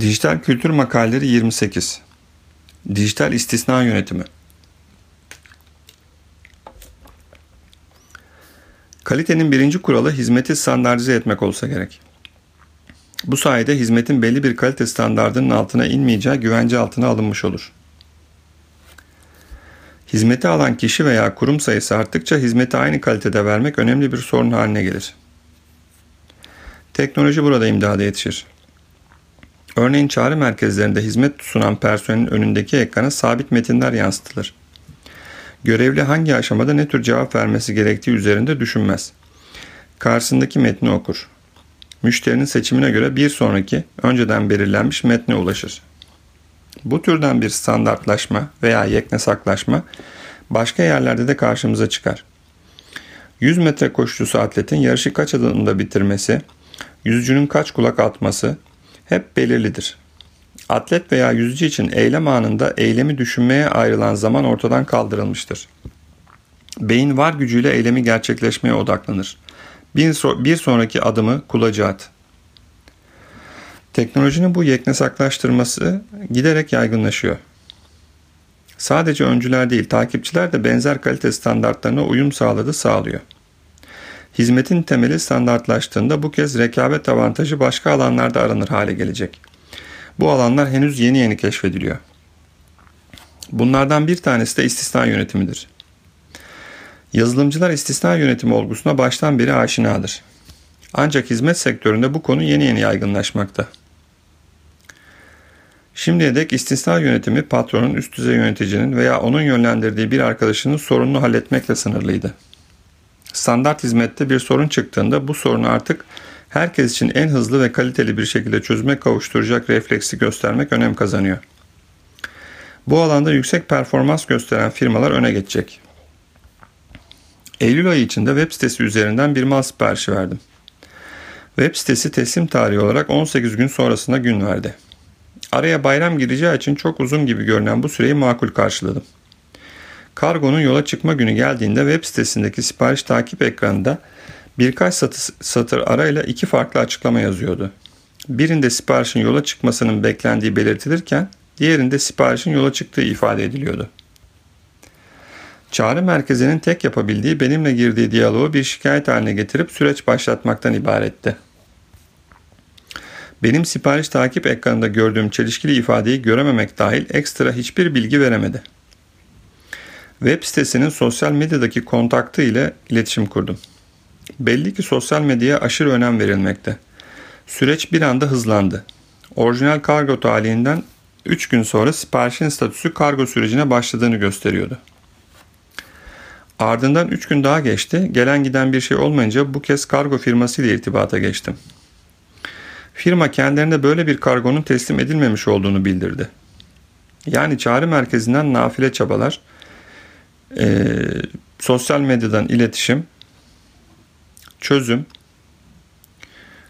Dijital Kültür Makaleleri 28 Dijital İstisna Yönetimi Kalitenin birinci kuralı hizmeti standartize etmek olsa gerek. Bu sayede hizmetin belli bir kalite standardının altına inmeyeceği güvence altına alınmış olur. Hizmeti alan kişi veya kurum sayısı arttıkça hizmeti aynı kalitede vermek önemli bir sorun haline gelir. Teknoloji burada imdada yetişir. Örneğin çağrı merkezlerinde hizmet sunan personelin önündeki ekrana sabit metinler yansıtılır. Görevli hangi aşamada ne tür cevap vermesi gerektiği üzerinde düşünmez. Karşısındaki metni okur. Müşterinin seçimine göre bir sonraki önceden belirlenmiş metne ulaşır. Bu türden bir standartlaşma veya yeknesaklaşma başka yerlerde de karşımıza çıkar. 100 metre koşucusu atletin yarışı kaç adımda bitirmesi, yüzücünün kaç kulak atması, hep belirlidir. Atlet veya yüzücü için eylem anında eylemi düşünmeye ayrılan zaman ortadan kaldırılmıştır. Beyin var gücüyle eylemi gerçekleşmeye odaklanır. Bir, so bir sonraki adımı kulaca at. Teknolojinin bu yeknesaklaştırması giderek yaygınlaşıyor. Sadece öncüler değil, takipçiler de benzer kalite standartlarına uyum sağladı sağlıyor. Hizmetin temeli standartlaştığında bu kez rekabet avantajı başka alanlarda aranır hale gelecek. Bu alanlar henüz yeni yeni keşfediliyor. Bunlardan bir tanesi de istisna yönetimidir. Yazılımcılar istisna yönetimi olgusuna baştan beri aşinadır. Ancak hizmet sektöründe bu konu yeni yeni yaygınlaşmakta. Şimdiye dek istisna yönetimi patronun üst düzey yöneticinin veya onun yönlendirdiği bir arkadaşının sorununu halletmekle sınırlıydı. Standart hizmette bir sorun çıktığında bu sorunu artık herkes için en hızlı ve kaliteli bir şekilde çözüme kavuşturacak refleksi göstermek önem kazanıyor. Bu alanda yüksek performans gösteren firmalar öne geçecek. Eylül ayı içinde web sitesi üzerinden bir mal siparişi verdim. Web sitesi teslim tarihi olarak 18 gün sonrasına gün verdi. Araya bayram gireceği için çok uzun gibi görünen bu süreyi makul karşıladım. Kargonun yola çıkma günü geldiğinde web sitesindeki sipariş takip ekranında birkaç satır, arayla iki farklı açıklama yazıyordu. Birinde siparişin yola çıkmasının beklendiği belirtilirken diğerinde siparişin yola çıktığı ifade ediliyordu. Çağrı merkezinin tek yapabildiği benimle girdiği diyaloğu bir şikayet haline getirip süreç başlatmaktan ibaretti. Benim sipariş takip ekranında gördüğüm çelişkili ifadeyi görememek dahil ekstra hiçbir bilgi veremedi. Web sitesinin sosyal medyadaki kontaktı ile iletişim kurdum. Belli ki sosyal medyaya aşırı önem verilmekte. Süreç bir anda hızlandı. Orijinal kargo tarihinden 3 gün sonra siparişin statüsü kargo sürecine başladığını gösteriyordu. Ardından 3 gün daha geçti. Gelen giden bir şey olmayınca bu kez kargo firması ile irtibata geçtim. Firma kendilerine böyle bir kargonun teslim edilmemiş olduğunu bildirdi. Yani çağrı merkezinden nafile çabalar, e, sosyal medyadan iletişim, çözüm,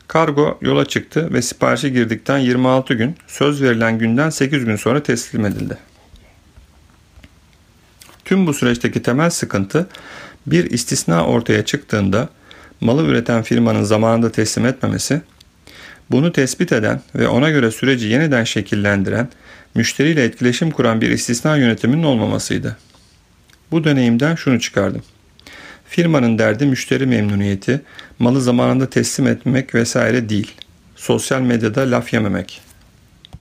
kargo yola çıktı ve siparişi girdikten 26 gün, söz verilen günden 8 gün sonra teslim edildi. Tüm bu süreçteki temel sıkıntı bir istisna ortaya çıktığında malı üreten firmanın zamanında teslim etmemesi, bunu tespit eden ve ona göre süreci yeniden şekillendiren, müşteriyle etkileşim kuran bir istisna yönetiminin olmamasıydı. Bu deneyimden şunu çıkardım. Firmanın derdi müşteri memnuniyeti, malı zamanında teslim etmek vesaire değil. Sosyal medyada laf yememek.''